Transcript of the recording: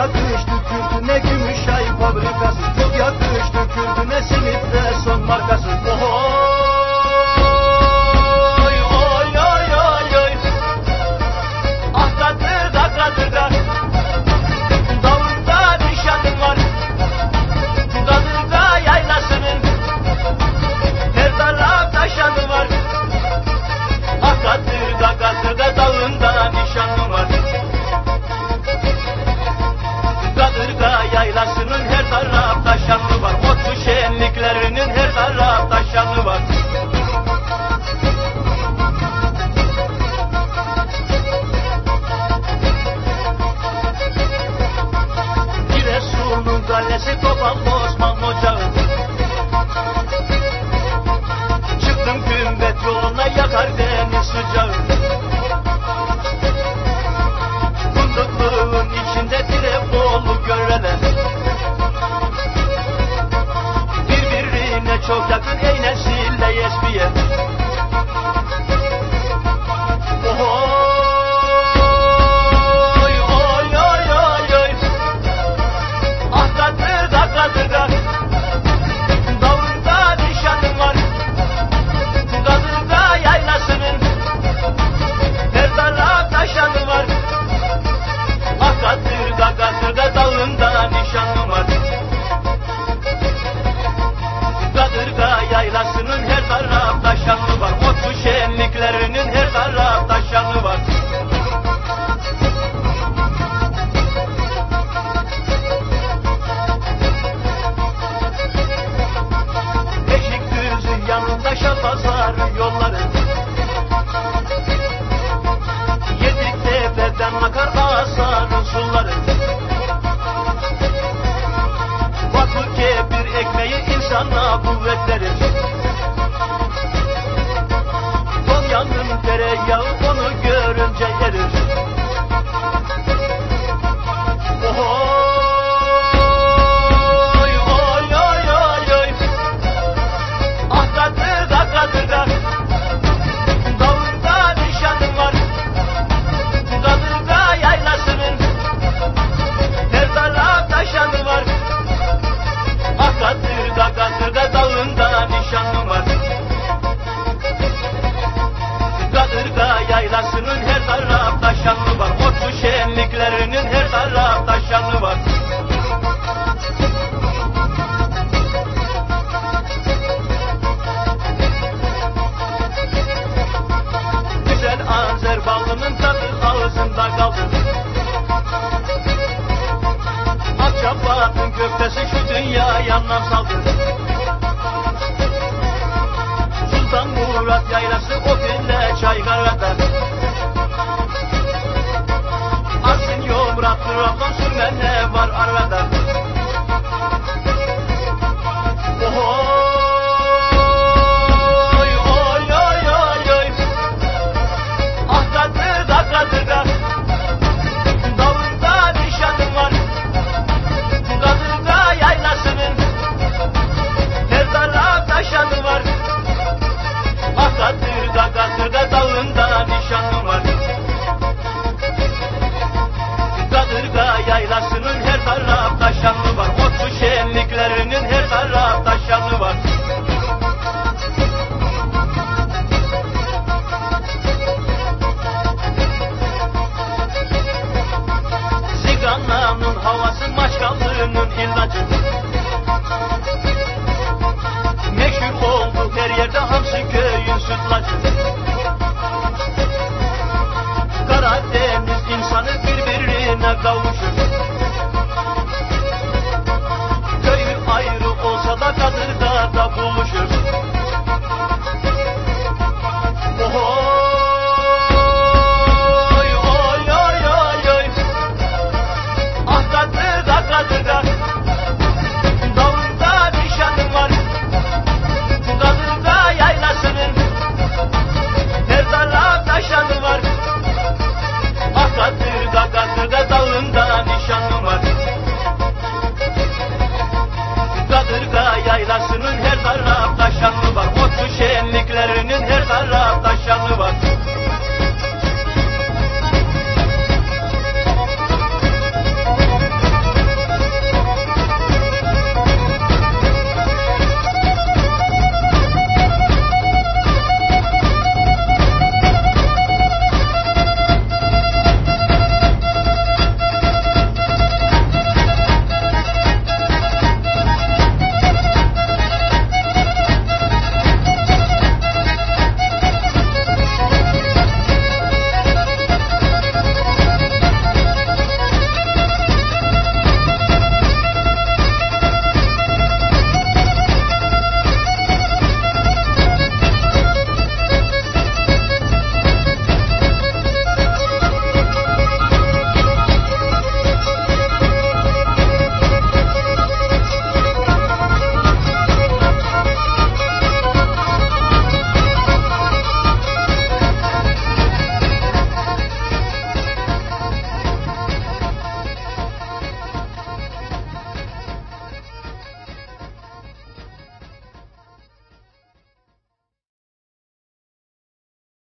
yatış döküldü ne gümüş ay fabrikası Çok yatış döküldü ne sinitte son marka sıcak Fındıklığın içinde direpolu göreler. Birbirine çok yakın ey nesille yesbiye göktesin şu dünyayı anlam saldı. yaylasının her tarafta şanlı var. Otlu şenliklerinin her tarafta şanlı var. Ziganlanın havası maşkallının illacı Meşhur oldu her yerde hamsi köyün sütlacı. Karadeniz insanı birbirine kavuşur.